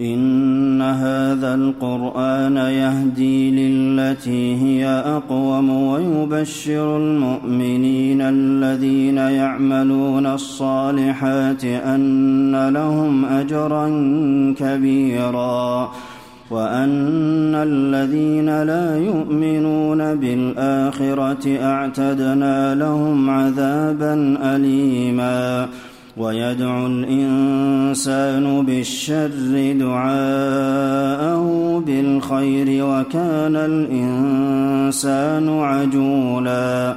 إن هذا القرآن يهدي للتي هي أقوم ويبشر المؤمنين الذين يعملون الصالحات أن لهم أجرا كبيرا وأن الذين لا يؤمنون بالآخرة أعتدنا لهم عذابا أليما ويدعو الإنسان بالشر دعاءه بالخير وكان الإنسان عجولا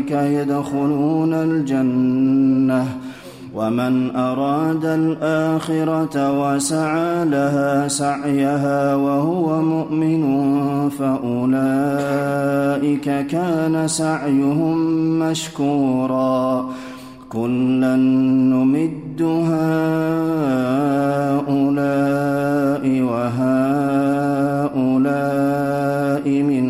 فاولئك يدخلون الجنة. ومن أراد الآخرة وسعى لها سعيها وهو مؤمن فأولئك كان سعيهم مشكورا. كلا نمد هؤلاء وهؤلاء من